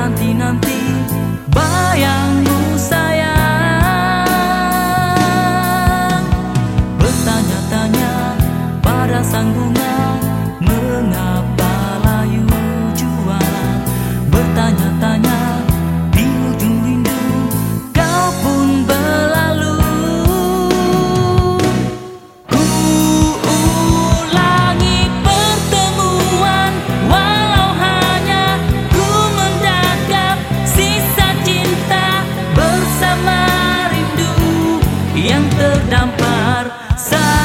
nanti-nanti bayangmu sayang Bertanya-tanya pada sang bunga mengapa acampar.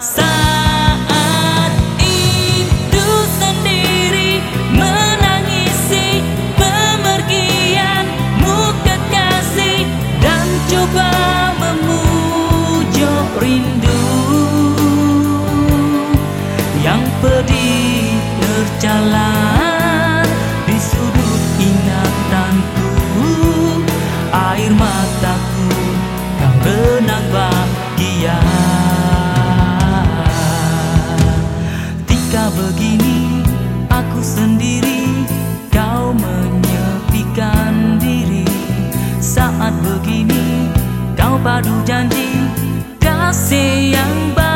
Saat itu sendiri menangisi pemergianmu kekasih dan coba memujuk rindu. Yang pedih terjalan aku sendiri. Kau menyepikan diri. Saat begini kau padu janji kasih yang baik